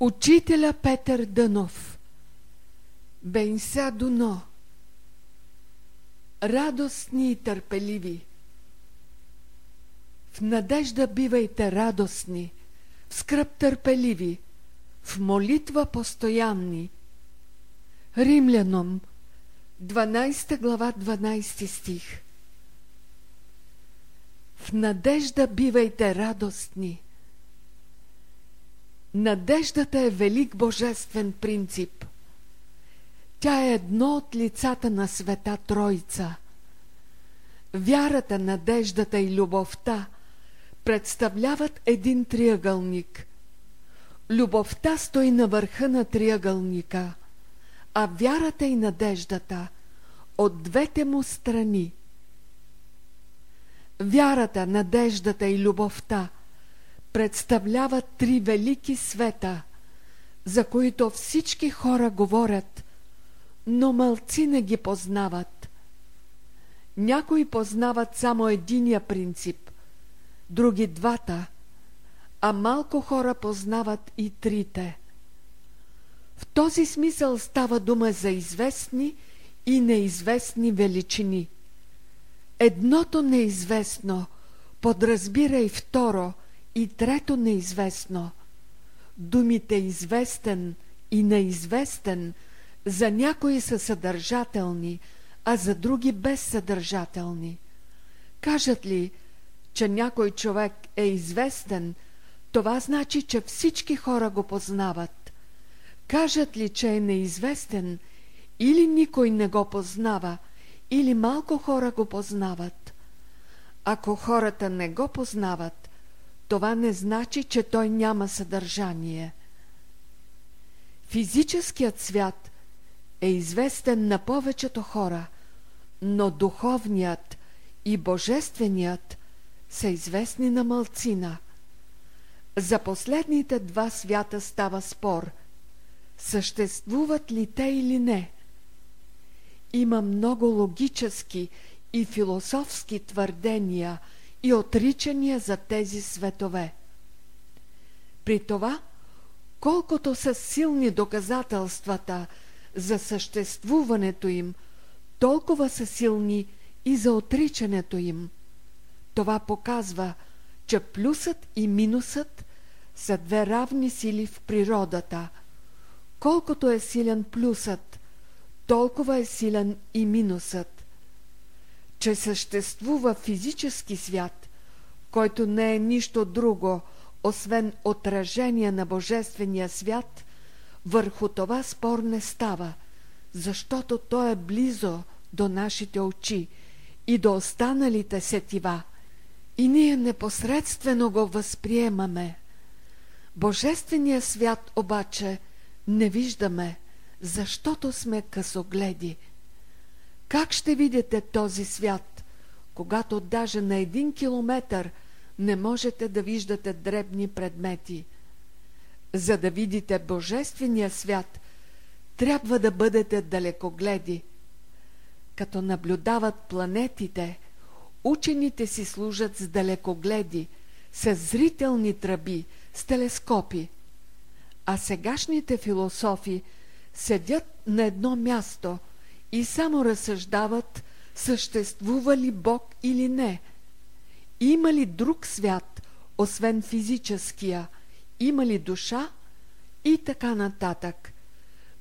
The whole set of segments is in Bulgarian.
Учителя Петър Дънов. Бенса Дуно. Радостни и търпеливи. В надежда бивайте радостни, в скръп търпеливи, в молитва постоянни. Римляном, 12 глава, 12 стих. В надежда бивайте радостни, Надеждата е велик божествен принцип. Тя е едно от лицата на света Тройца. Вярата, надеждата и любовта представляват един триъгълник. Любовта стои на върха на триъгълника, а вярата и надеждата от двете му страни. Вярата, надеждата и любовта – представляват три велики света, за които всички хора говорят, но мълци не ги познават. Някои познават само единия принцип, други двата, а малко хора познават и трите. В този смисъл става дума за известни и неизвестни величини. Едното неизвестно подразбира и второ – и трето неизвестно. Думите известен и неизвестен за някои са съдържателни, а за други безсъдържателни. Кажат ли, че някой човек е известен, това значи, че всички хора го познават. Кажат ли, че е неизвестен, или никой не го познава, или малко хора го познават. Ако хората не го познават, това не значи, че той няма съдържание. Физическият свят е известен на повечето хора, но духовният и божественият са известни на мълцина. За последните два свята става спор. Съществуват ли те или не? Има много логически и философски твърдения – и отричания за тези светове. При това, колкото са силни доказателствата за съществуването им, толкова са силни и за отричането им. Това показва, че плюсът и минусът са две равни сили в природата. Колкото е силен плюсът, толкова е силен и минусът че съществува физически свят, който не е нищо друго, освен отражение на Божествения свят, върху това спор не става, защото той е близо до нашите очи и до останалите сетива, и ние непосредствено го възприемаме. Божествения свят обаче не виждаме, защото сме късогледи – как ще видите този свят, когато даже на един километър не можете да виждате дребни предмети? За да видите Божествения свят, трябва да бъдете далекогледи. Като наблюдават планетите, учените си служат с далекогледи, с зрителни тръби, с телескопи. А сегашните философи седят на едно място – и само разсъждават съществува ли Бог или не. Има ли друг свят, освен физическия, има ли душа и така нататък.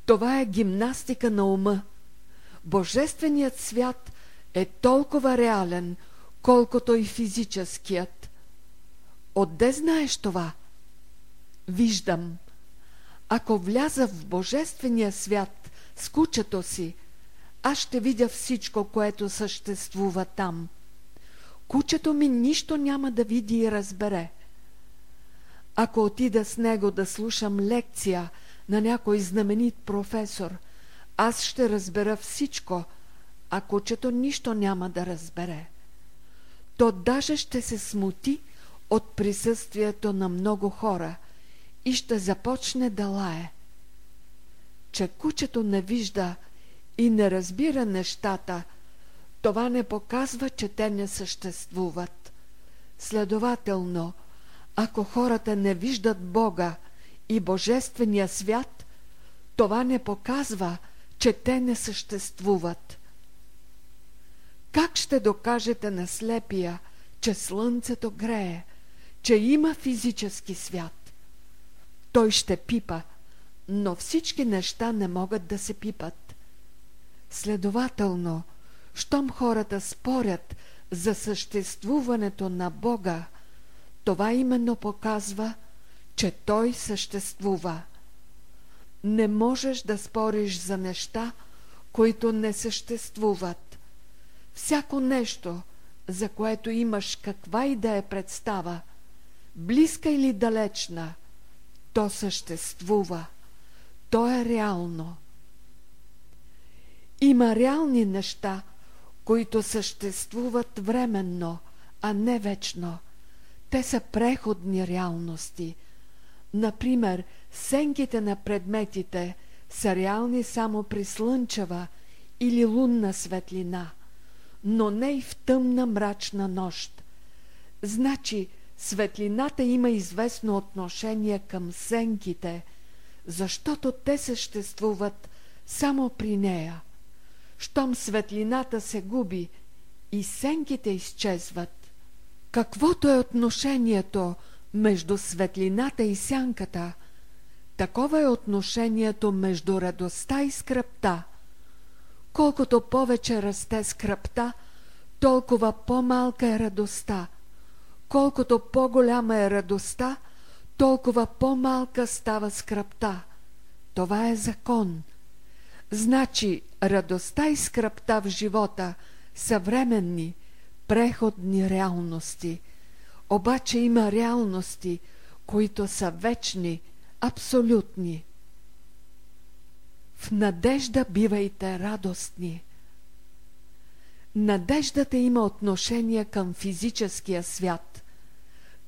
Това е гимнастика на ума. Божественият свят е толкова реален, колкото и физическият. Отде знаеш това? Виждам. Ако вляза в Божествения свят с кучето си, аз ще видя всичко, което съществува там. Кучето ми нищо няма да види и разбере. Ако отида с него да слушам лекция на някой знаменит професор, аз ще разбера всичко, а кучето нищо няма да разбере. То даже ще се смути от присъствието на много хора и ще започне да лае. Че кучето не вижда и не разбира нещата, това не показва, че те не съществуват. Следователно, ако хората не виждат Бога и Божествения свят, това не показва, че те не съществуват. Как ще докажете на слепия, че слънцето грее, че има физически свят? Той ще пипа, но всички неща не могат да се пипат. Следователно, щом хората спорят за съществуването на Бога, това именно показва, че Той съществува. Не можеш да спориш за неща, които не съществуват. Всяко нещо, за което имаш каква и да е представа, близка или далечна, то съществува. То е реално. Има реални неща, които съществуват временно, а не вечно. Те са преходни реалности. Например, сенките на предметите са реални само при слънчева или лунна светлина, но не и в тъмна мрачна нощ. Значи, светлината има известно отношение към сенките, защото те съществуват само при нея – щом светлината се губи и сенките изчезват. Каквото е отношението между светлината и сянката, такова е отношението между радостта и скръпта. Колкото повече расте скръпта, толкова по-малка е радостта. Колкото по-голяма е радостта, толкова по-малка става скръпта. Това е закон. Значи радостта и скръпта в живота са временни, преходни реалности. Обаче има реалности, които са вечни, абсолютни. В надежда бивайте радостни. Надеждата има отношение към физическия свят,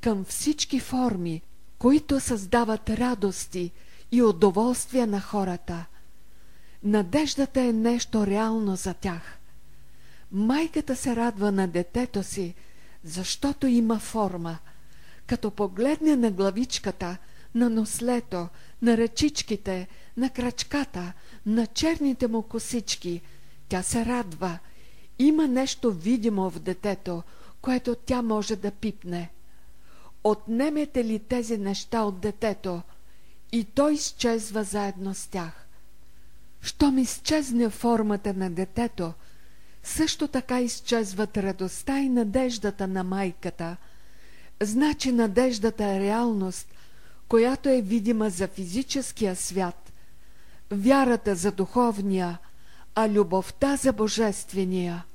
към всички форми, които създават радости и удоволствия на хората – Надеждата е нещо реално за тях. Майката се радва на детето си, защото има форма. Като погледне на главичката, на нослето, на ръчичките, на крачката, на черните му косички, тя се радва. Има нещо видимо в детето, което тя може да пипне. Отнемете ли тези неща от детето, и той изчезва заедно с тях. Щом изчезне формата на детето, също така изчезват радостта и надеждата на майката. Значи надеждата е реалност, която е видима за физическия свят, вярата за духовния, а любовта за божествения.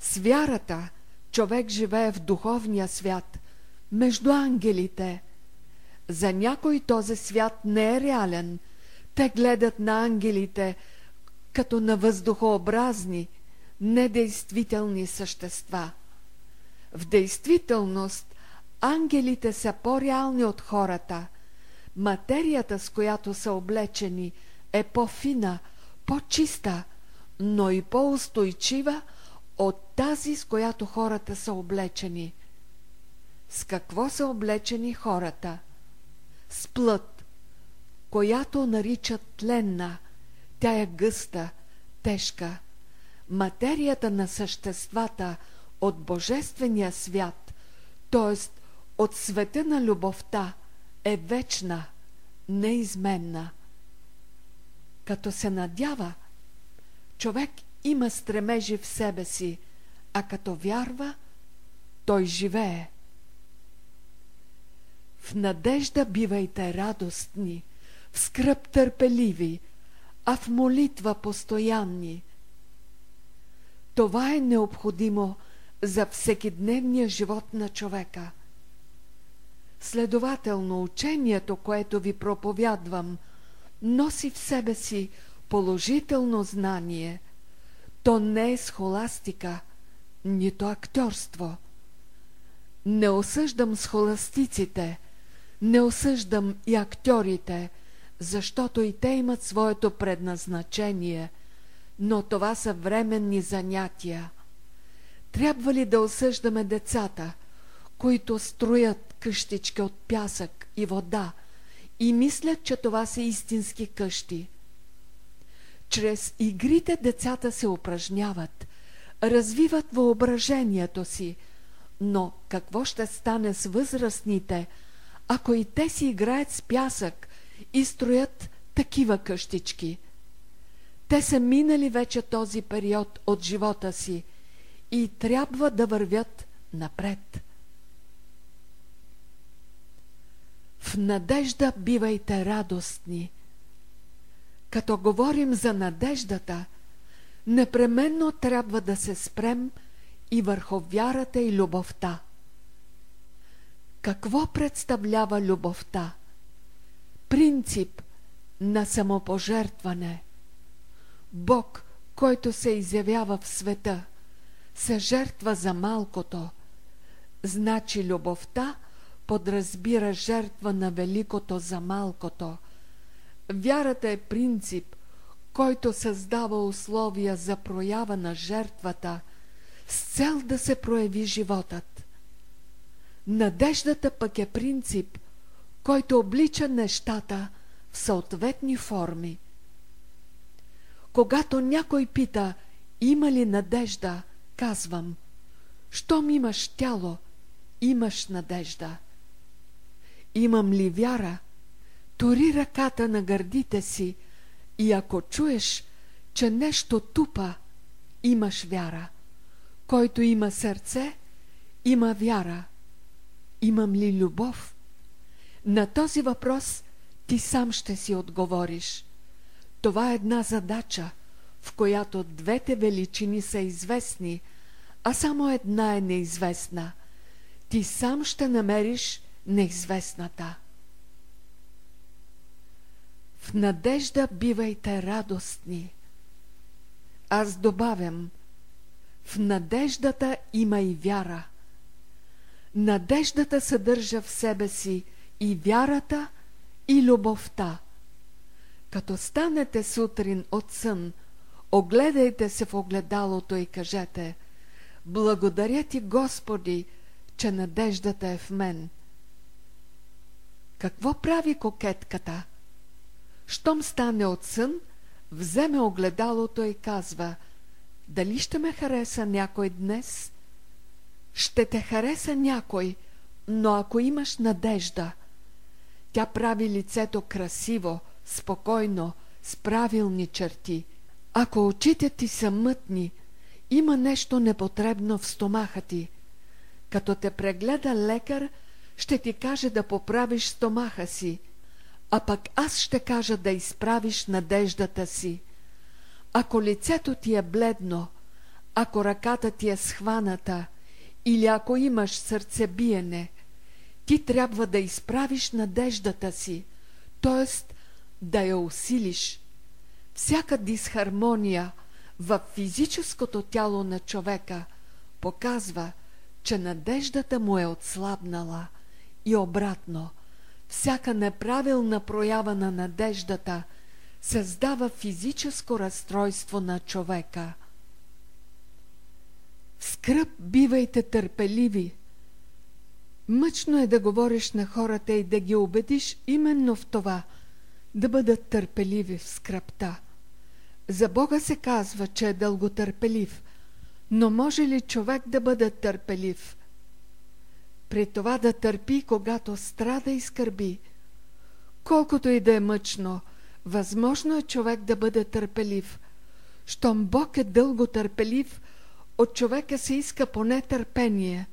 С вярата човек живее в духовния свят, между ангелите. За някой този свят не е реален – те гледат на ангелите като на въздухообразни, недействителни същества. В действителност ангелите са по-реални от хората. Материята, с която са облечени, е по-фина, по-чиста, но и по-устойчива от тази, с която хората са облечени. С какво са облечени хората? С плът която наричат тленна. Тя е гъста, тежка. Материята на съществата от Божествения свят, т.е. от света на любовта, е вечна, неизменна. Като се надява, човек има стремежи в себе си, а като вярва, той живее. В надежда бивайте радостни – в скръп търпеливи, а в молитва постоянни. Това е необходимо за всекидневния живот на човека. Следователно, учението, което ви проповядвам, носи в себе си положително знание. То не е схоластика, нито актьорство. Не осъждам схоластиците, не осъждам и актьорите – защото и те имат своето предназначение, но това са временни занятия. Трябва ли да осъждаме децата, които строят къщички от пясък, и вода и мислят, че това са истински къщи. Чрез игрите децата се упражняват, развиват въображението си, но какво ще стане с възрастните, ако и те си играят с пясък и строят такива къщички? Те са минали вече този период от живота си и трябва да вървят напред. В надежда бивайте радостни. Като говорим за надеждата, непременно трябва да се спрем и върху вярата и любовта. Какво представлява любовта? Принцип на самопожертване. Бог, който се изявява в света, се жертва за малкото. Значи любовта подразбира жертва на великото за малкото. Вярата е принцип, който създава условия за проява на жертвата с цел да се прояви животът. Надеждата пък е принцип, който облича нещата в съответни форми. Когато някой пита, има ли надежда, казвам, щом имаш тяло, имаш надежда. Имам ли вяра, тори ръката на гърдите си и ако чуеш, че нещо тупа, имаш вяра. Който има сърце, има вяра. Имам ли любов? На този въпрос ти сам ще си отговориш. Това е една задача, в която двете величини са известни, а само една е неизвестна. Ти сам ще намериш неизвестната. В надежда бивайте радостни. Аз добавям, в надеждата има и вяра. Надеждата съдържа в себе си и вярата, и любовта. Като станете сутрин от сън, огледайте се в огледалото и кажете Благодаря ти, Господи, че надеждата е в мен. Какво прави кокетката? Щом стане от сън, вземе огледалото и казва Дали ще ме хареса някой днес? Ще те хареса някой, но ако имаш надежда. Тя прави лицето красиво, спокойно, с правилни черти. Ако очите ти са мътни, има нещо непотребно в стомаха ти. Като те прегледа лекар, ще ти каже да поправиш стомаха си, а пък аз ще кажа да изправиш надеждата си. Ако лицето ти е бледно, ако ръката ти е схваната или ако имаш сърцебиене, ти трябва да изправиш надеждата си, т.е. да я усилиш. Всяка дисхармония в физическото тяло на човека показва, че надеждата му е отслабнала и обратно. Всяка неправилна проява на надеждата създава физическо разстройство на човека. В скръп бивайте търпеливи. Мъчно е да говориш на хората и да ги убедиш именно в това – да бъдат търпеливи в скръпта. За Бога се казва, че е дълготърпелив, но може ли човек да бъде търпелив? При това да търпи, когато страда и скърби. Колкото и да е мъчно, възможно е човек да бъде търпелив. Щом Бог е дълго търпелив, от човека се иска поне търпение.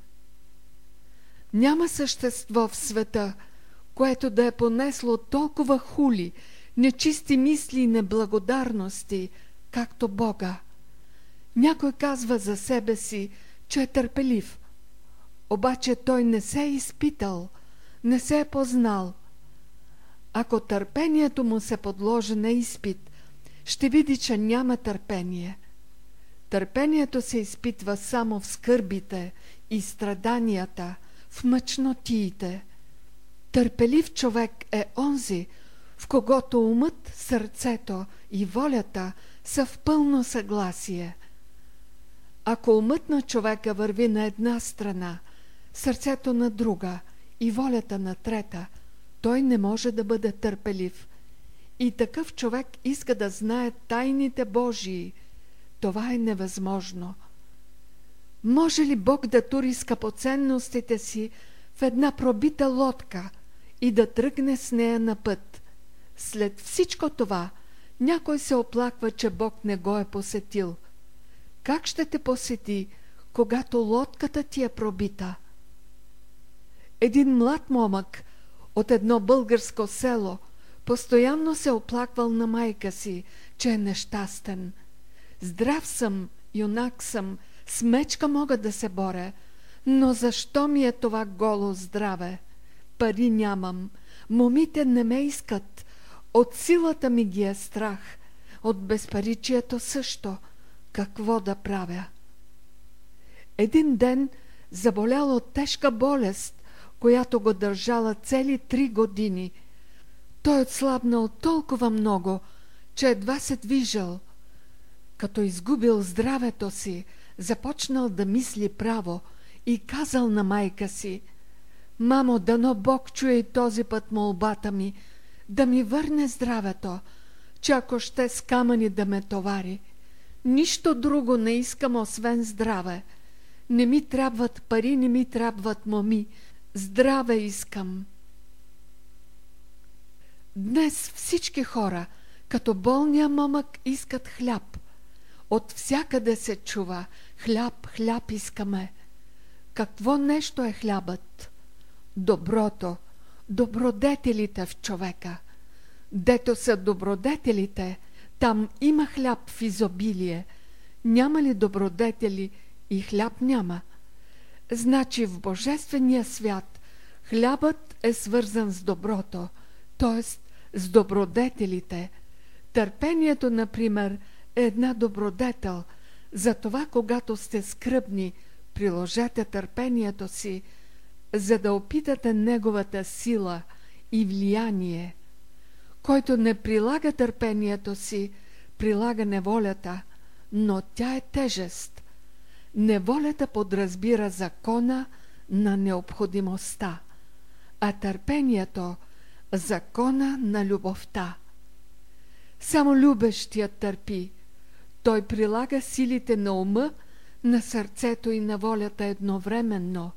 Няма същество в света – което да е понесло толкова хули, нечисти мисли и неблагодарности, както Бога. Някой казва за себе си, че е търпелив, обаче той не се е изпитал, не се е познал. Ако търпението му се подложи на изпит, ще види, че няма търпение. Търпението се изпитва само в скърбите и страданията, в мъчнотиите – Търпелив човек е онзи, в когото умът, сърцето и волята са в пълно съгласие. Ако умът на човека върви на една страна, сърцето на друга и волята на трета, той не може да бъде търпелив. И такъв човек иска да знае тайните Божии. Това е невъзможно. Може ли Бог да тури скъпоценностите си в една пробита лодка и да тръгне с нея на път? След всичко това, някой се оплаква, че Бог не го е посетил. Как ще те посети, когато лодката ти е пробита? Един млад момък от едно българско село постоянно се оплаквал на майка си, че е нещастен. Здрав съм, юнак съм, с мечка мога да се боря, но защо ми е това голо здраве? Пари нямам, момите не ме искат, от силата ми ги е страх, от безпаричието също. Какво да правя? Един ден заболял от тежка болест, която го държала цели три години. Той отслабнал толкова много, че едва се движал. Като изгубил здравето си, започнал да мисли право и казал на майка си «Мамо, дано Бог чуе този път молбата ми, да ми върне здравето, че ако ще с камъни да ме товари. Нищо друго не искам, освен здраве. Не ми трябват пари, не ми трябват моми. Здраве искам. Днес всички хора, като болния момък, искат хляб. От всякъде се чува хляб, хляб искаме. Какво нещо е хлябът? Доброто, добродетелите в човека. Дето са добродетелите, там има хляб в изобилие. Няма ли добродетели и хляб няма? Значи в Божествения свят хлябът е свързан с доброто, т.е. с добродетелите. Търпението, например, една добродетел. Затова, когато сте скръбни, приложете търпението си, за да опитате неговата сила и влияние. Който не прилага търпението си, прилага неволята, но тя е тежест. Неволята подразбира закона на необходимостта, а търпението – закона на любовта. Само любещият търпи. Той прилага силите на ума, на сърцето и на волята едновременно,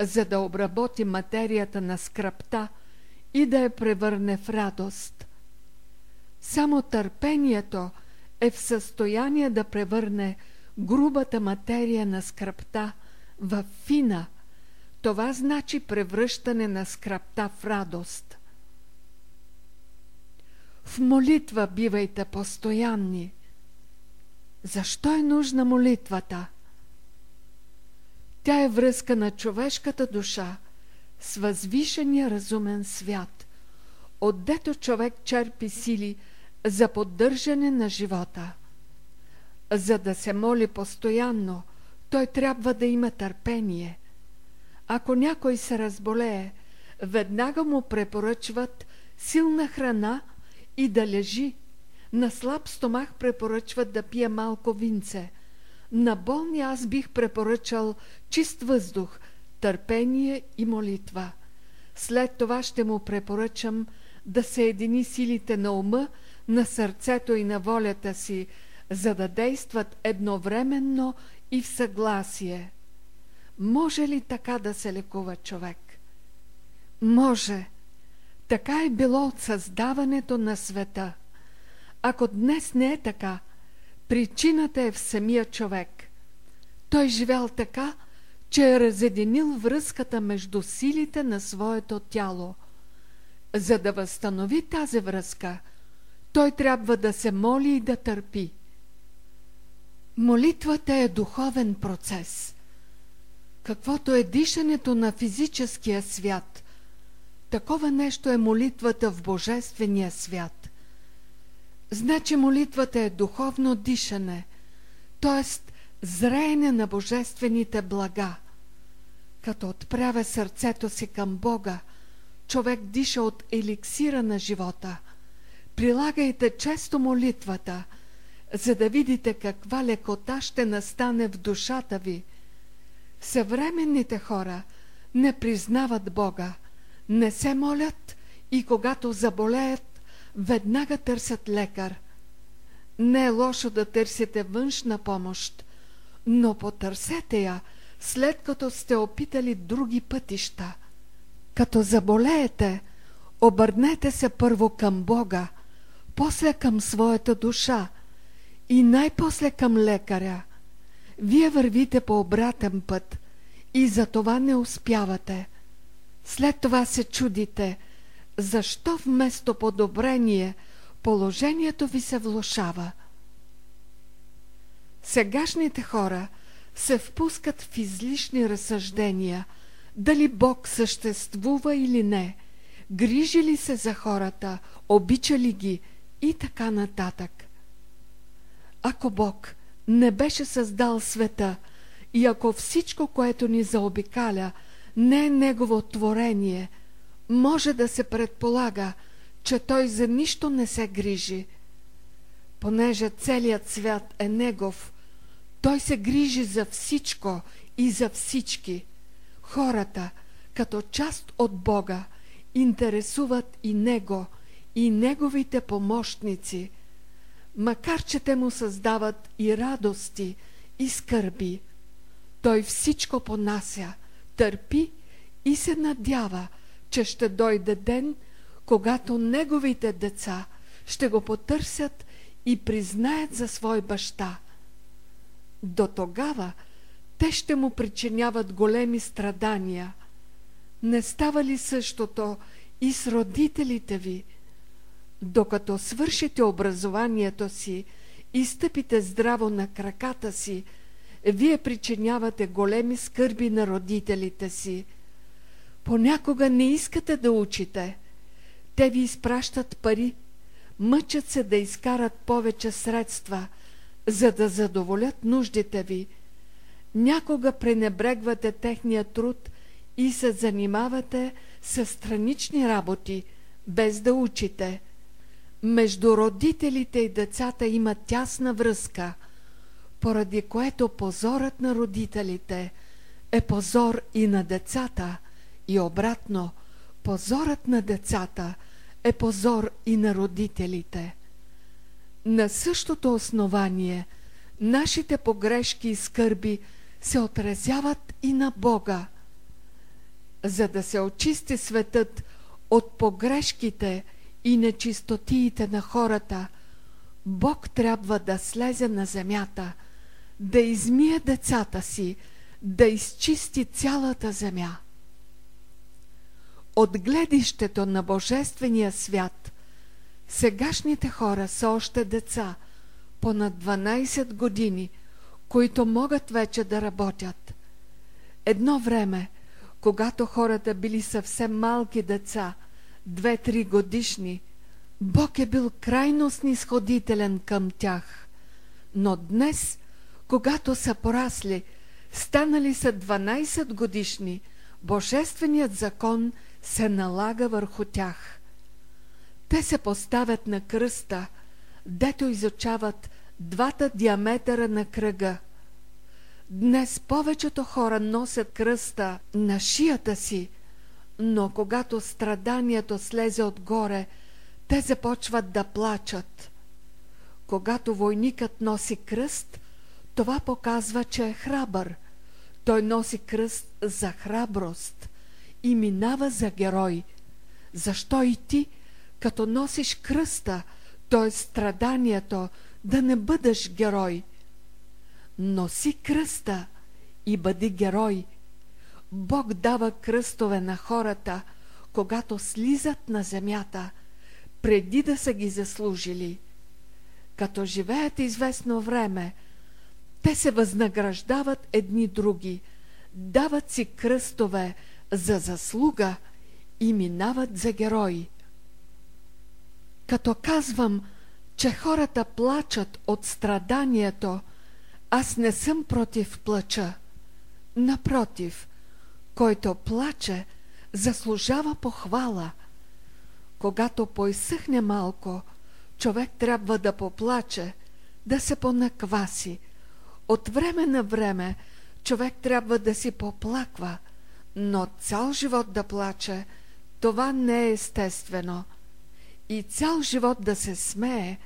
за да обработи материята на скръпта и да я превърне в радост. Само търпението е в състояние да превърне грубата материя на скръпта в фина. Това значи превръщане на скръпта в радост. В молитва бивайте постоянни. Защо е нужна молитвата? Тя е връзка на човешката душа с възвишения разумен свят, отдето човек черпи сили за поддържане на живота. За да се моли постоянно, той трябва да има търпение. Ако някой се разболее, веднага му препоръчват силна храна и да лежи. На слаб стомах препоръчват да пие малко винце. На болни аз бих препоръчал чист въздух, търпение и молитва. След това ще му препоръчам да се едини силите на ума, на сърцето и на волята си, за да действат едновременно и в съгласие. Може ли така да се лекува човек? Може. Така е било от създаването на света. Ако днес не е така, причината е в самия човек. Той живял така, че е разединил връзката между силите на своето тяло. За да възстанови тази връзка, той трябва да се моли и да търпи. Молитвата е духовен процес. Каквото е дишането на физическия свят, такова нещо е молитвата в Божествения свят. Значи молитвата е духовно дишане, т.е. зреене на божествените блага. Като отправя сърцето си към Бога, човек диша от еликсира на живота. Прилагайте често молитвата, за да видите каква лекота ще настане в душата ви. Съвременните хора не признават Бога, не се молят и когато заболеят, веднага търсят лекар. Не е лошо да търсите външна помощ, но потърсете я, след като сте опитали други пътища. Като заболеете, обърнете се първо към Бога, после към своята душа и най-после към лекаря. Вие вървите по обратен път и за това не успявате. След това се чудите, защо вместо подобрение положението ви се влушава. Сегашните хора се впускат в излишни разсъждения, дали Бог съществува или не, грижи ли се за хората, обича ли ги и така нататък. Ако Бог не беше създал света и ако всичко, което ни заобикаля, не е Негово творение, може да се предполага, че Той за нищо не се грижи. Понеже целият свят е Негов, Той се грижи за всичко и за всички. Хората, като част от Бога, интересуват и Него, и Неговите помощници – макар че те му създават и радости, и скърби. Той всичко понася, търпи и се надява, че ще дойде ден, когато неговите деца ще го потърсят и признаят за свой баща. До тогава те ще му причиняват големи страдания. Не става ли същото и с родителите ви – докато свършите образованието си и стъпите здраво на краката си, вие причинявате големи скърби на родителите си. Понякога не искате да учите. Те ви изпращат пари, мъчат се да изкарат повече средства, за да задоволят нуждите ви. Някога пренебрегвате техния труд и се занимавате с странични работи, без да учите – между родителите и децата има тясна връзка, поради което позорът на родителите е позор и на децата и обратно, позорът на децата е позор и на родителите. На същото основание нашите погрешки и скърби се отразяват и на Бога. За да се очисти светът от погрешките – и нечистотиите на хората, Бог трябва да слезе на земята, да измие децата си, да изчисти цялата земя. От гледището на Божествения свят, сегашните хора са още деца, по над 12 години, които могат вече да работят. Едно време, когато хората били съвсем малки деца – две-три годишни, Бог е бил крайно снисходителен към тях. Но днес, когато са порасли, станали са 12 годишни, Божественият закон се налага върху тях. Те се поставят на кръста, дето изучават двата диаметъра на кръга. Днес повечето хора носят кръста на шията си, но когато страданието слезе отгоре, те започват да плачат. Когато войникът носи кръст, това показва, че е храбър. Той носи кръст за храброст и минава за герой. Защо и ти, като носиш кръста, т.е. страданието, да не бъдеш герой? Носи кръста и бъди герой – Бог дава кръстове на хората, когато слизат на земята, преди да са ги заслужили. Като живеят известно време, те се възнаграждават едни други, дават си кръстове за заслуга и минават за герои. Като казвам, че хората плачат от страданието, аз не съм против плача. Напротив, който плаче, заслужава похвала. Когато поизсъхне малко, човек трябва да поплаче, да се понакваси. От време на време човек трябва да си поплаква, но цял живот да плаче, това не е естествено. И цял живот да се смее,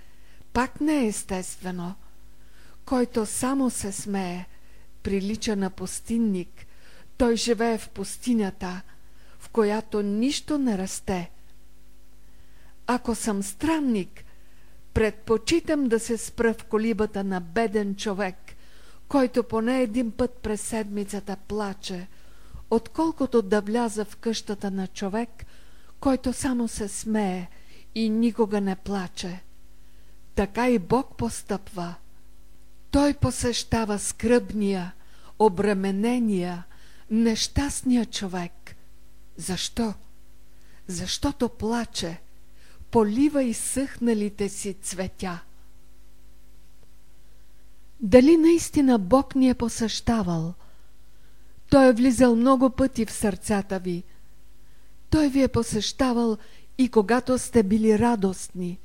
пак не е естествено. Който само се смее, прилича на пустинник. Той живее в пустинята, в която нищо не расте. Ако съм странник, предпочитам да се спра в колибата на беден човек, който поне един път през седмицата плаче, отколкото да вляза в къщата на човек, който само се смее и никога не плаче. Така и Бог постъпва. Той посещава скръбния, обременения, нещастния човек. Защо? Защото плаче, полива изсъхналите си цветя. Дали наистина Бог ни е посещавал? Той е влизал много пъти в сърцата ви. Той ви е посещавал и когато сте били радостни.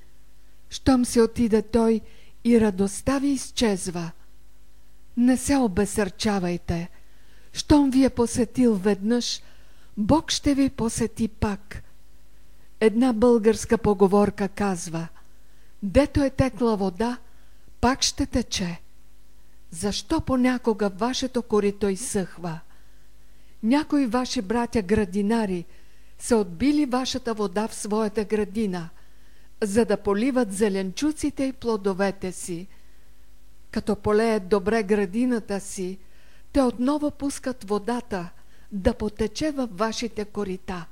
Щом се отиде Той и радостта ви изчезва. Не се обесърчавайте. Щом ви е посетил веднъж, Бог ще ви посети пак. Една българска поговорка казва Дето е текла вода, пак ще тече. Защо понякога вашето корито изсъхва? Някои ваши братя градинари са отбили вашата вода в своята градина, за да поливат зеленчуците и плодовете си. Като полеят добре градината си, те отново пускат водата да потече във вашите корита.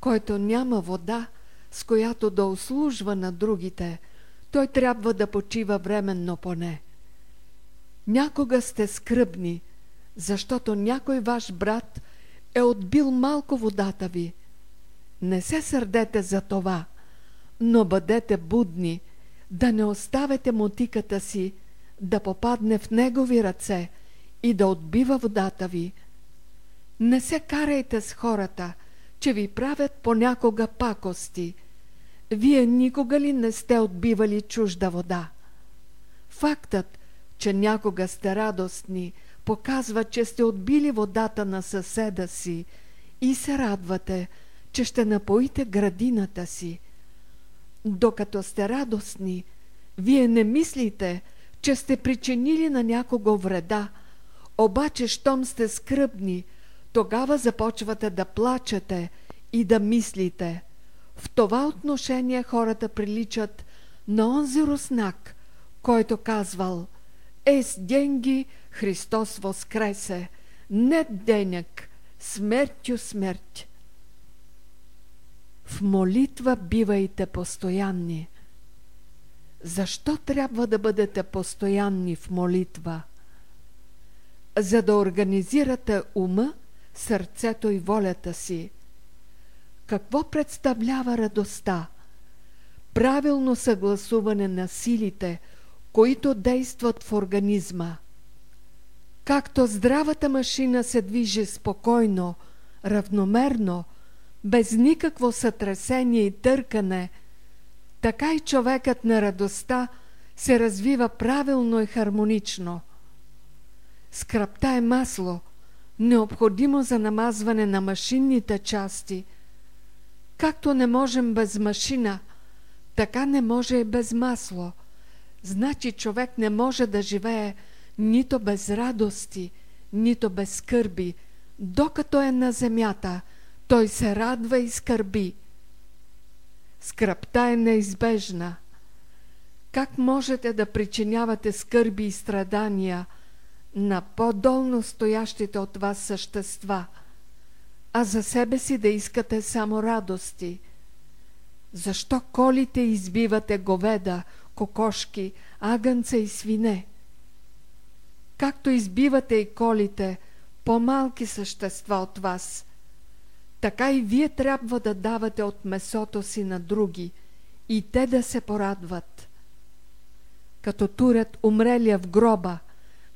Който няма вода, с която да услужва на другите, той трябва да почива временно поне. Някога сте скръбни, защото някой ваш брат е отбил малко водата ви. Не се сърдете за това, но бъдете будни, да не оставете мотиката си да попадне в негови ръце и да отбива водата ви. Не се карайте с хората, че ви правят понякога пакости. Вие никога ли не сте отбивали чужда вода? Фактът, че някога сте радостни, показва, че сте отбили водата на съседа си и се радвате, че ще напоите градината си. Докато сте радостни, вие не мислите, че сте причинили на някого вреда, обаче, щом сте скръбни, тогава започвате да плачете и да мислите. В това отношение хората приличат на онзи руснак, който казвал – с деньги Христос воскресе, не денег, смертю смерть. В молитва бивайте постоянни. Защо трябва да бъдете постоянни в молитва? За да организирате ума, сърцето и волята си. Какво представлява радостта? Правилно съгласуване на силите – които действат в организма. Както здравата машина се движи спокойно, равномерно, без никакво сътресение и търкане, така и човекът на радостта се развива правилно и хармонично. Скрапта е масло, необходимо за намазване на машинните части. Както не можем без машина, така не може и без масло – Значи човек не може да живее нито без радости, нито без скърби. Докато е на земята, той се радва и скърби. Скръпта е неизбежна. Как можете да причинявате скърби и страдания на по-долно стоящите от вас същества, а за себе си да искате само радости? Защо колите избивате говеда, кокошки, агънца и свине. Както избивате и колите по-малки същества от вас, така и вие трябва да давате от месото си на други и те да се порадват. Като турят умрелия в гроба,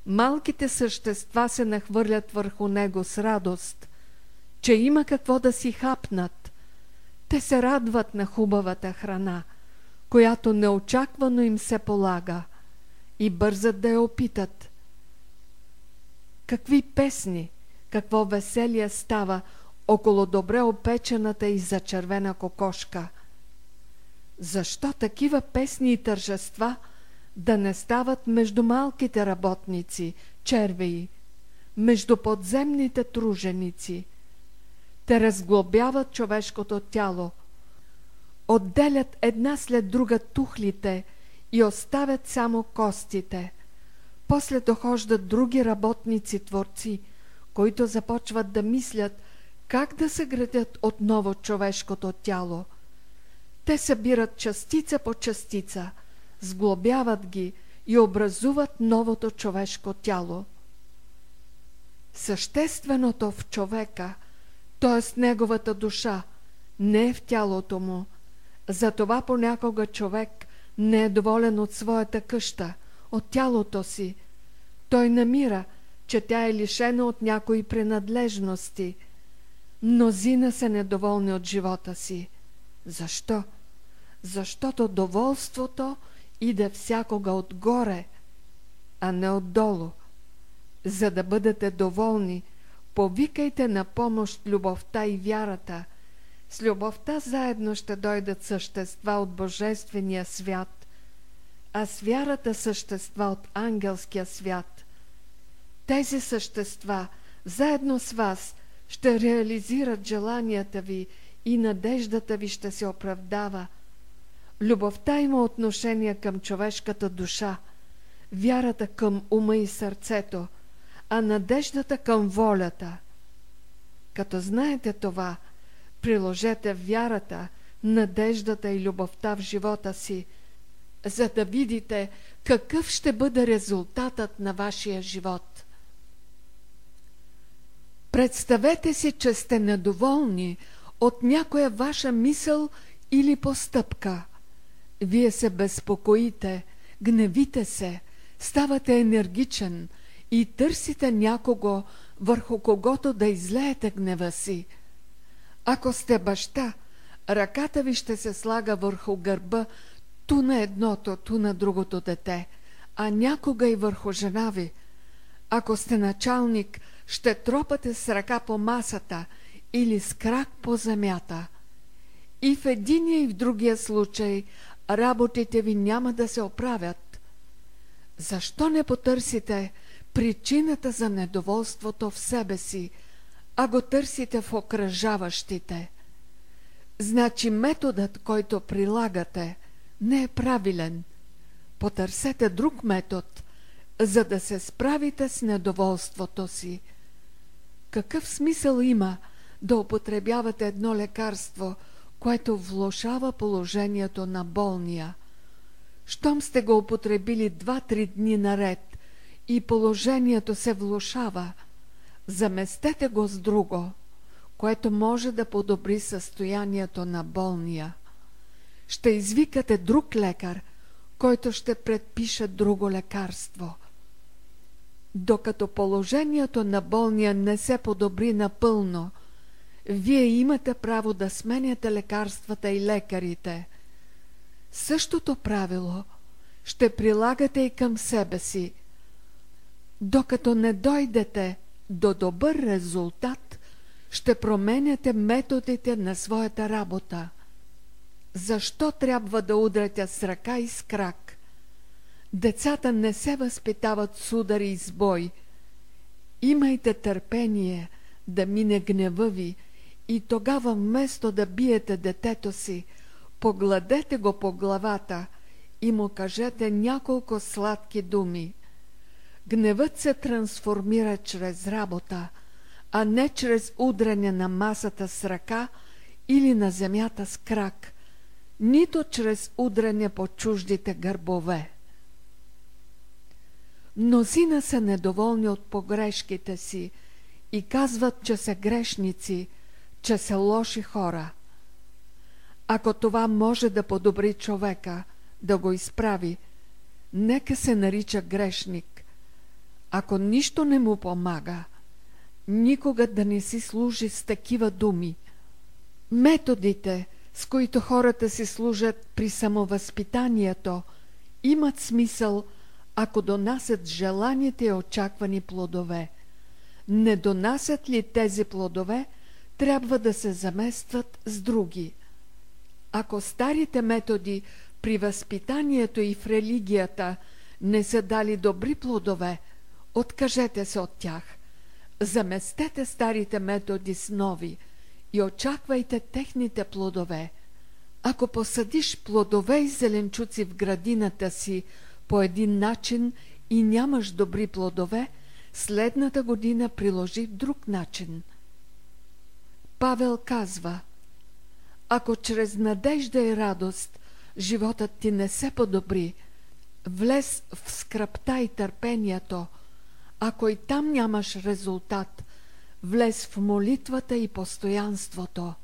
малките същества се нахвърлят върху него с радост, че има какво да си хапнат. Те се радват на хубавата храна – която неочаквано им се полага и бързат да я опитат. Какви песни, какво веселие става около добре опечената и зачервена кокошка. Защо такива песни и тържества да не стават между малките работници, червеи, между подземните труженици? Те разглобяват човешкото тяло, отделят една след друга тухлите и оставят само костите. После дохождат други работници-творци, които започват да мислят как да съградят отново човешкото тяло. Те събират частица по частица, сглобяват ги и образуват новото човешко тяло. Същественото в човека, т.е. неговата душа, не е в тялото му. Затова понякога човек не е доволен от своята къща, от тялото си. Той намира, че тя е лишена от някои принадлежности. Мнозина са недоволни от живота си. Защо? Защото доволството иде всякога отгоре, а не отдолу. За да бъдете доволни, повикайте на помощ любовта и вярата. С любовта заедно ще дойдат същества от Божествения свят, а с вярата същества от ангелския свят. Тези същества, заедно с вас, ще реализират желанията ви и надеждата ви ще се оправдава. Любовта има отношение към човешката душа, вярата към ума и сърцето, а надеждата към волята. Като знаете това, приложете вярата, надеждата и любовта в живота си, за да видите какъв ще бъде резултатът на вашия живот. Представете си, че сте недоволни от някоя ваша мисъл или постъпка. Вие се безпокоите, гневите се, ставате енергичен и търсите някого, върху когото да излеете гнева си. Ако сте баща, ръката ви ще се слага върху гърба ту на едното, ту на другото дете, а някога и върху жена ви. Ако сте началник, ще тропате с ръка по масата или с крак по земята. И в единия и в другия случай работите ви няма да се оправят. Защо не потърсите причината за недоволството в себе си, а го търсите в окръжаващите? Значи методът, който прилагате, не е правилен. Потърсете друг метод, за да се справите с недоволството си. Какъв смисъл има да употребявате едно лекарство, което влошава положението на болния? Щом сте го употребили два-три дни наред и положението се влушава, заместете го с друго, което може да подобри състоянието на болния. Ще извикате друг лекар, който ще предпише друго лекарство – докато положението на болния не се подобри напълно, вие имате право да сменяте лекарствата и лекарите. Същото правило ще прилагате и към себе си. Докато не дойдете до добър резултат, ще променяте методите на своята работа. Защо трябва да удряте с ръка и с крак? Децата не се възпитават с удари и с. Имайте търпение да мине гнева ви и тогава вместо да биете детето си, погладете го по главата и му кажете няколко сладки думи. Гневът се трансформира чрез работа, а не чрез удряне на масата с ръка или на земята с крак, нито чрез удряне по чуждите гърбове. Мнозина са недоволни от погрешките си и казват, че са грешници, че са лоши хора. Ако това може да подобри човека, да го изправи, нека се нарича грешник. Ако нищо не му помага, никога да не си служи с такива думи. Методите, с които хората си служат при самовъзпитанието, имат смисъл – ако донасят желаните и очаквани плодове. Не донасят ли тези плодове, трябва да се заместват с други. Ако старите методи при възпитанието и в религията не са дали добри плодове, откажете се от тях. Заместете старите методи с нови и очаквайте техните плодове. Ако посадиш плодове и зеленчуци в градината си по един начин и нямаш добри плодове, следната година приложи друг начин. Павел казва Ако чрез надежда и радост животът ти не се подобри, влез в скръпта и търпението, ако и там нямаш резултат, влез в молитвата и постоянството.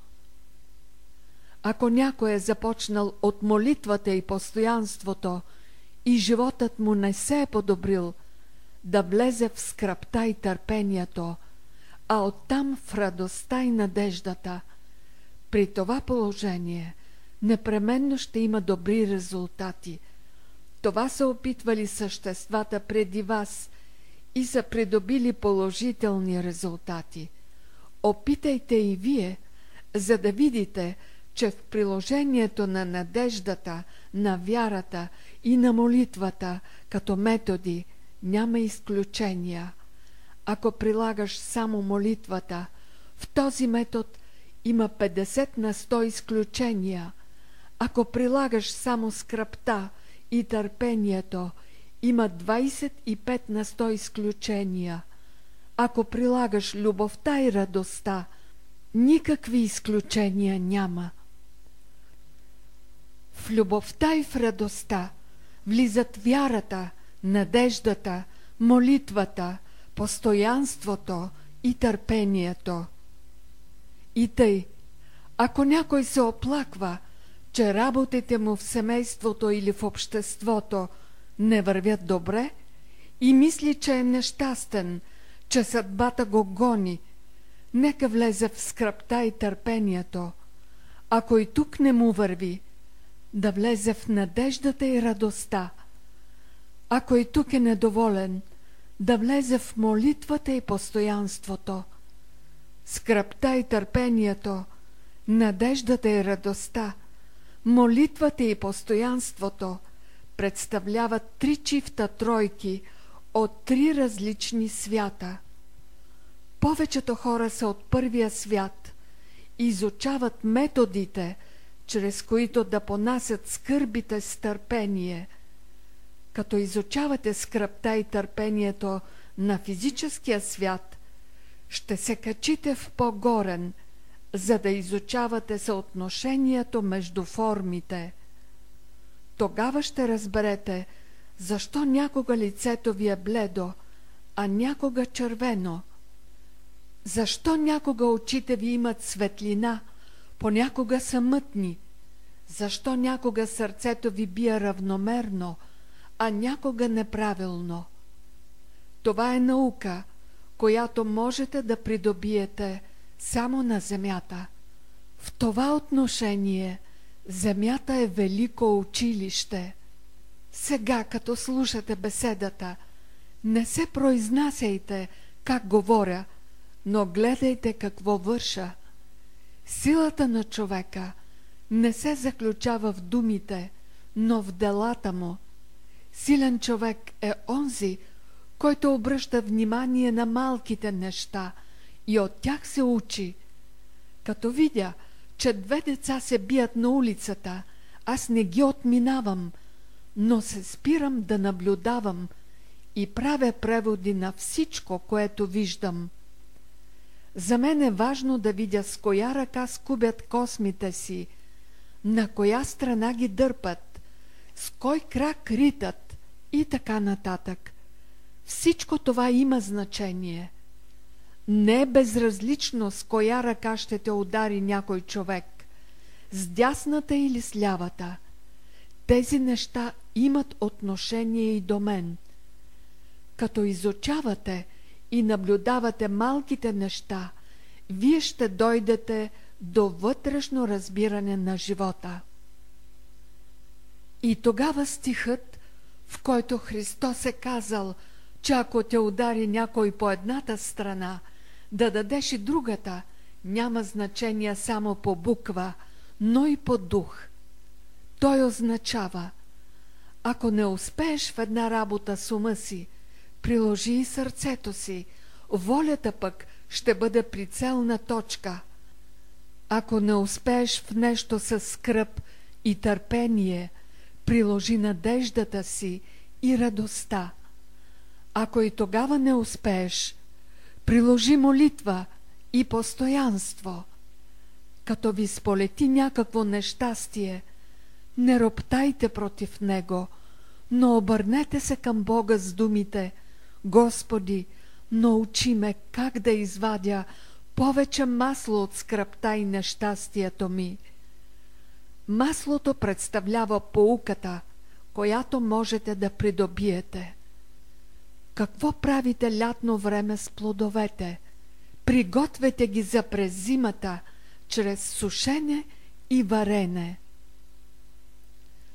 Ако някой е започнал от молитвата и постоянството и животът му не се е подобрил, да влезе в скръпта и търпението, а оттам в радостта и надеждата. При това положение непременно ще има добри резултати. Това са опитвали съществата преди вас и са придобили положителни резултати. Опитайте и вие, за да видите, че в приложението на надеждата, на вярата и на молитвата като методи няма изключения. Ако прилагаш само молитвата, в този метод има 50 на 100 изключения. Ако прилагаш само скръпта и търпението, има 25 на 100 изключения. Ако прилагаш любовта и радостта, никакви изключения няма. В любовта и в радостта влизат вярата, надеждата, молитвата, постоянството и търпението. И тъй, ако някой се оплаква, че работите му в семейството или в обществото не вървят добре и мисли, че е нещастен, че съдбата го гони, нека влезе в скръпта и търпението. Ако и тук не му върви, да влезе в надеждата и радостта. Ако и тук е недоволен, да влезе в молитвата и постоянството. Скръпта и търпението, надеждата и радостта, молитвата и постоянството представляват три чифта тройки от три различни свята. Повечето хора са от първия свят, изучават методите – чрез които да понасят скърбите с търпение. Като изучавате скръпта и търпението на физическия свят, ще се качите в по-горен, за да изучавате съотношението между формите. Тогава ще разберете, защо някога лицето ви е бледо, а някога червено. Защо някога очите ви имат светлина, понякога са мътни. Защо някога сърцето ви бие равномерно, а някога неправилно? Това е наука, която можете да придобиете само на земята. В това отношение земята е велико училище. Сега, като слушате беседата, не се произнасяйте как говоря, но гледайте какво върша. Силата на човека не се заключава в думите, но в делата му. Силен човек е онзи, който обръща внимание на малките неща и от тях се учи. Като видя, че две деца се бият на улицата, аз не ги отминавам, но се спирам да наблюдавам и правя преводи на всичко, което виждам. За мен е важно да видя с коя ръка скубят космите си, на коя страна ги дърпат, с кой крак ритат и така нататък. Всичко това има значение. Не е безразлично с коя ръка ще те удари някой човек, с дясната или с лявата. Тези неща имат отношение и до мен. Като изучавате – и наблюдавате малките неща, вие ще дойдете до вътрешно разбиране на живота. И тогава стихът, в който Христос е казал, че ако те удари някой по едната страна, да дадеш и другата, няма значение само по буква, но и по дух. Той означава, ако не успееш в една работа с ума си, приложи и сърцето си, волята пък ще бъде прицелна точка. Ако не успееш в нещо с скръп и търпение, приложи надеждата си и радостта. Ако и тогава не успееш, приложи молитва и постоянство. Като ви сполети някакво нещастие, не роптайте против него, но обърнете се към Бога с думите Господи, научи ме как да извадя повече масло от скръпта и нещастието ми. Маслото представлява поуката, която можете да придобиете. Какво правите лятно време с плодовете? Пригответе ги за през зимата, чрез сушене и варене.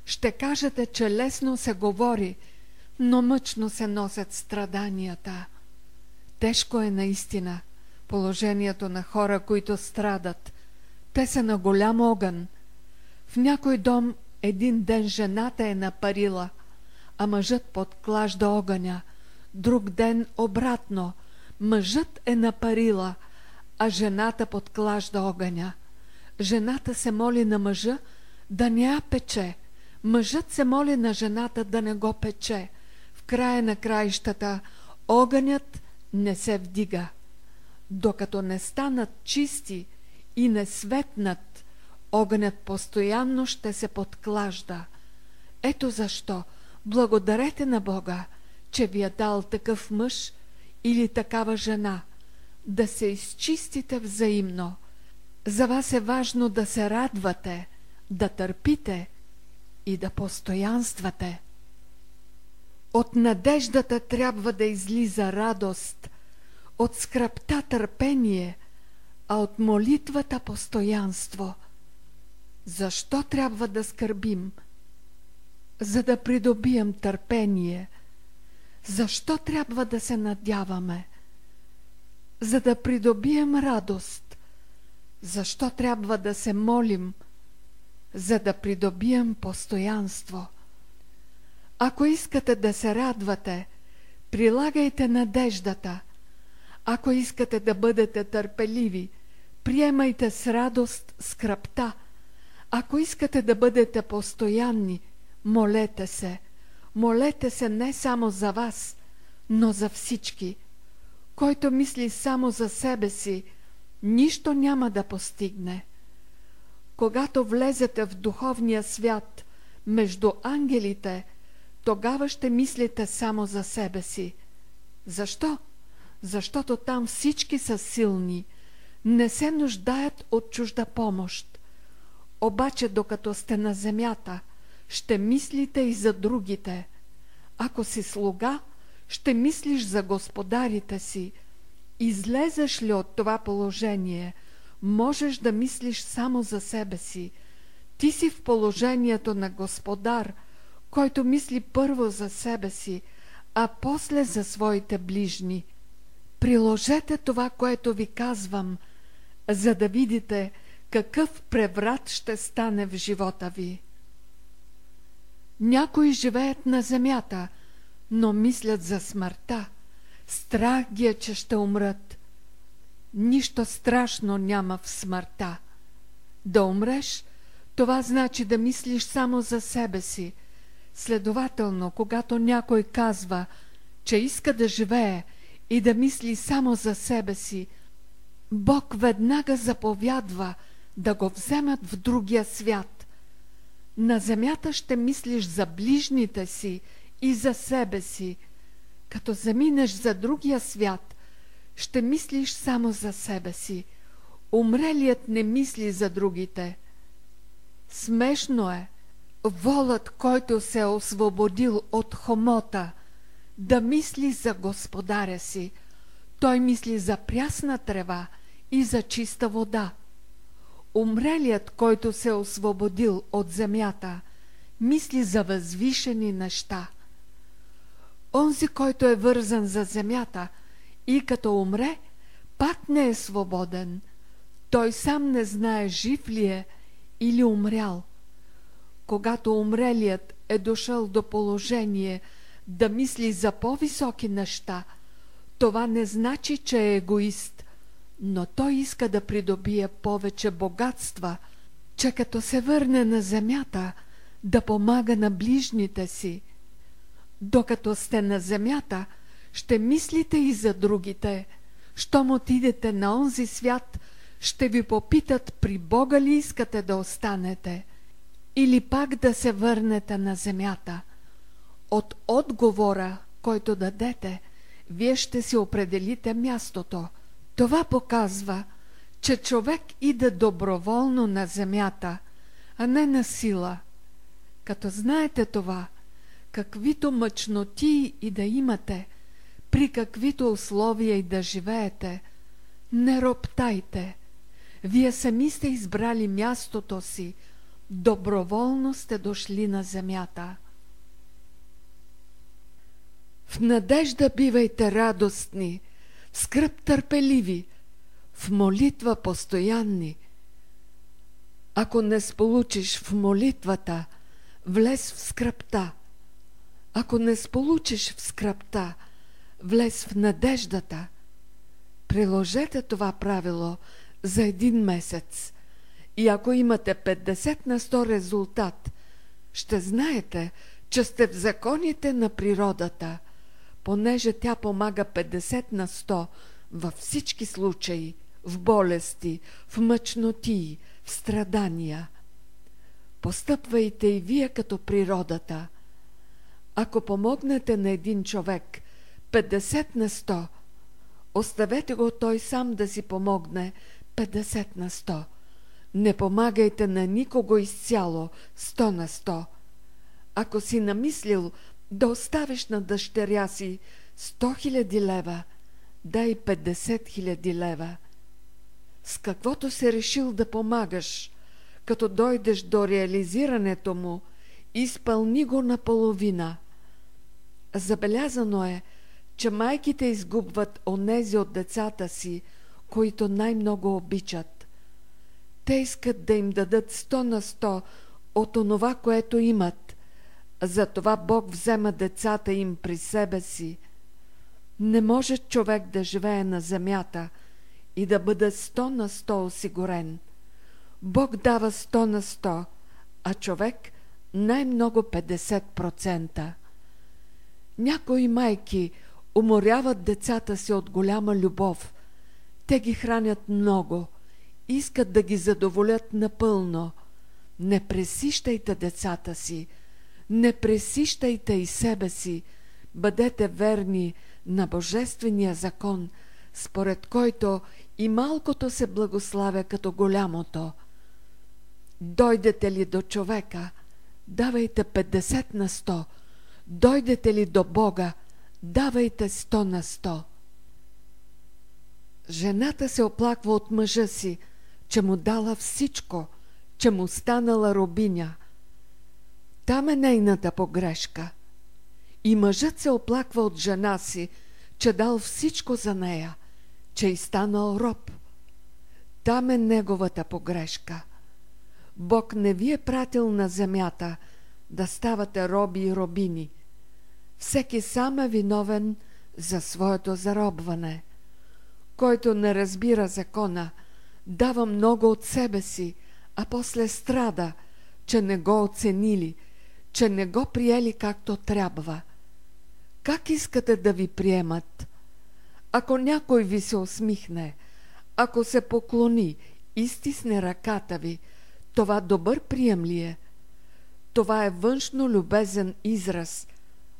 Ще кажете, че лесно се говори, но мъчно се носят страданията. Тежко е наистина положението на хора, които страдат. Те са на голям огън. В някой дом един ден жената е напарила, а мъжът подклажда огъня. Друг ден обратно. Мъжът е напарила, а жената подклажда огъня. Жената се моли на мъжа да не я пече. Мъжът се моли на жената да не го пече. В края на краищата огънят не се вдига. Докато не станат чисти и не светнат, огънят постоянно ще се подклажда. Ето защо благодарете на Бога, че ви е дал такъв мъж или такава жена, да се изчистите взаимно. За вас е важно да се радвате, да търпите и да постоянствате. От надеждата трябва да излиза радост, от скръпта търпение, а от молитвата постоянство. Защо трябва да скърбим? За да придобием търпение. Защо трябва да се надяваме? За да придобием радост. Защо трябва да се молим? За да придобием постоянство. Ако искате да се радвате, прилагайте надеждата. Ако искате да бъдете търпеливи, приемайте с радост скръпта. Ако искате да бъдете постоянни, молете се. Молете се не само за вас, но за всички. Който мисли само за себе си, нищо няма да постигне. Когато влезете в духовния свят между ангелите – тогава ще мислите само за себе си. Защо? Защото там всички са силни, не се нуждаят от чужда помощ. Обаче, докато сте на земята, ще мислите и за другите. Ако си слуга, ще мислиш за господарите си. Излезеш ли от това положение, можеш да мислиш само за себе си. Ти си в положението на господар – който мисли първо за себе си, а после за своите ближни. Приложете това, което ви казвам, за да видите какъв преврат ще стане в живота ви. Някои живеят на земята, но мислят за смъртта. Страх ги е, че ще умрат. Нищо страшно няма в смъртта. Да умреш, това значи да мислиш само за себе си – Следователно, когато някой казва, че иска да живее и да мисли само за себе си, Бог веднага заповядва да го вземат в другия свят. На земята ще мислиш за ближните си и за себе си. Като заминеш за другия свят, ще мислиш само за себе си. Умрелият не мисли за другите. Смешно е, волът, който се е освободил от хомота, да мисли за господаря си. Той мисли за прясна трева и за чиста вода. Умрелият, който се освободил от земята, мисли за възвишени неща. Онзи, който е вързан за земята и като умре, пак не е свободен. Той сам не знае жив ли е или умрял. Когато умрелият е дошъл до положение да мисли за по-високи неща, това не значи, че е егоист, но той иска да придобие повече богатства, че като се върне на земята, да помага на ближните си. Докато сте на земята, ще мислите и за другите. Щом отидете на онзи свят, ще ви попитат при Бога ли искате да останете или пак да се върнете на земята. От отговора, който дадете, вие ще си определите мястото. Това показва, че човек иде доброволно на земята, а не на сила. Като знаете това, каквито мъчноти и да имате, при каквито условия и да живеете, не роптайте. Вие сами сте избрали мястото си, доброволно сте дошли на земята. В надежда бивайте радостни, скръп търпеливи, в молитва постоянни. Ако не сполучиш в молитвата, влез в скръпта. Ако не сполучиш в скръпта, влез в надеждата. Приложете това правило за един месец и ако имате 50 на 100 резултат, ще знаете, че сте в законите на природата, понеже тя помага 50 на 100 във всички случаи, в болести, в мъчноти, в страдания. Постъпвайте и вие като природата. Ако помогнете на един човек 50 на 100, оставете го той сам да си помогне 50 на 100. Не помагайте на никого изцяло 100 на 100. Ако си намислил да оставиш на дъщеря си 100 хиляди лева, дай 50 хиляди лева. С каквото се решил да помагаш, като дойдеш до реализирането му, изпълни го наполовина. Забелязано е, че майките изгубват онези от децата си, които най-много обичат. Те искат да им дадат сто на сто от онова, което имат. Затова Бог взема децата им при себе си. Не може човек да живее на земята и да бъде сто на сто осигурен. Бог дава сто на сто, а човек най-много 50%. Някои майки уморяват децата си от голяма любов. Те ги хранят много, искат да ги задоволят напълно. Не пресищайте децата си, не пресищайте и себе си, бъдете верни на Божествения закон, според който и малкото се благославя като голямото. Дойдете ли до човека, давайте 50 на 100. Дойдете ли до Бога, давайте 100 на 100. Жената се оплаква от мъжа си, че му дала всичко, че му станала робиня. Там е нейната погрешка. И мъжът се оплаква от жена си, че дал всичко за нея, че и станал роб. Там е неговата погрешка. Бог не ви е пратил на земята да ставате роби и робини. Всеки сам е виновен за своето заробване. Който не разбира закона, дава много от себе си, а после страда, че не го оценили, че не го приели както трябва. Как искате да ви приемат? Ако някой ви се усмихне, ако се поклони и стисне ръката ви, това добър прием ли е? Това е външно любезен израз,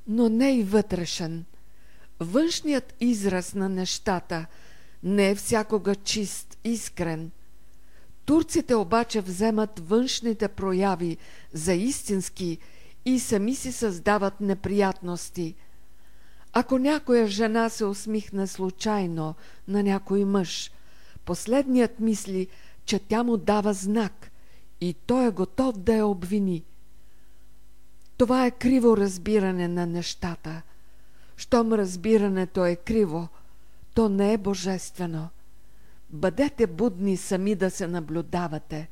но не и вътрешен. Външният израз на нещата не е всякога чист, искрен. Турците обаче вземат външните прояви за истински и сами си създават неприятности – ако някоя жена се усмихне случайно на някой мъж, последният мисли, че тя му дава знак и той е готов да я обвини. Това е криво разбиране на нещата. Щом разбирането е криво, то не е божествено. Бъдете будни сами да се наблюдавате,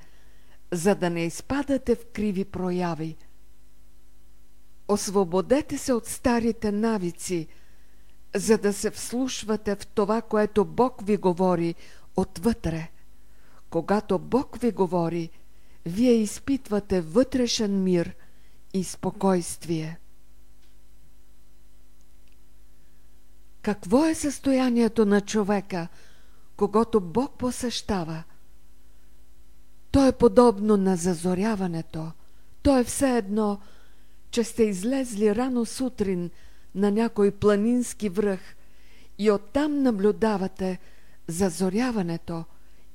за да не изпадате в криви прояви. Освободете се от старите навици, за да се вслушвате в това, което Бог ви говори отвътре. Когато Бог ви говори, вие изпитвате вътрешен мир и спокойствие. Какво е състоянието на човека, когато Бог посещава? То е подобно на зазоряването. То е все едно, че сте излезли рано сутрин на някой планински връх и оттам наблюдавате зазоряването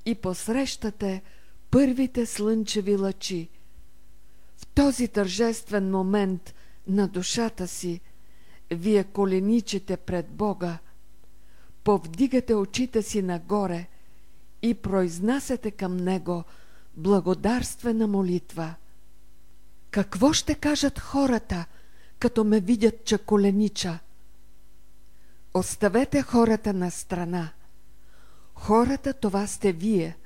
и посрещате първите слънчеви лъчи. В този тържествен момент на душата си вие коленичите пред Бога, повдигате очите си нагоре и произнасяте към Него благодарствена молитва. Какво ще кажат хората, като ме видят, че коленича? Оставете хората на страна. Хората това сте вие.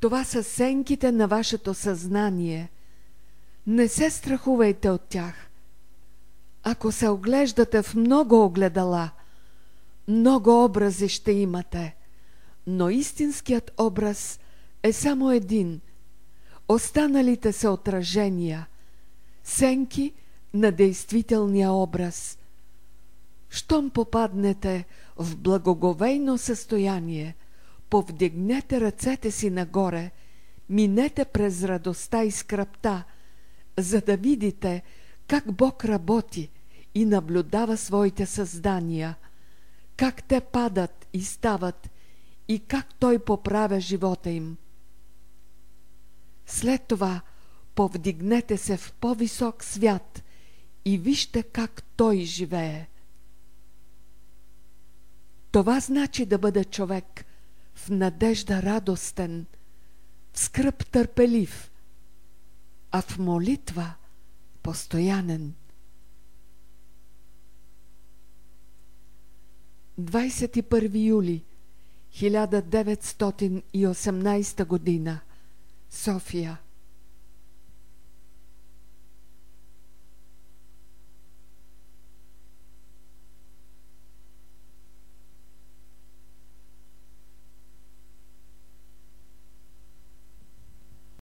Това са сенките на вашето съзнание. Не се страхувайте от тях – ако се оглеждате в много огледала, много образи ще имате, но истинският образ е само един. Останалите са отражения, сенки на действителния образ. Щом попаднете в благоговейно състояние, повдигнете ръцете си нагоре, минете през радостта и скръпта, за да видите – как Бог работи и наблюдава своите създания, как те падат и стават и как Той поправя живота им. След това повдигнете се в по-висок свят и вижте как Той живее. Това значи да бъде човек в надежда радостен, в скръп търпелив, а в молитва – постоянен. 21 юли 1918 година Sophia.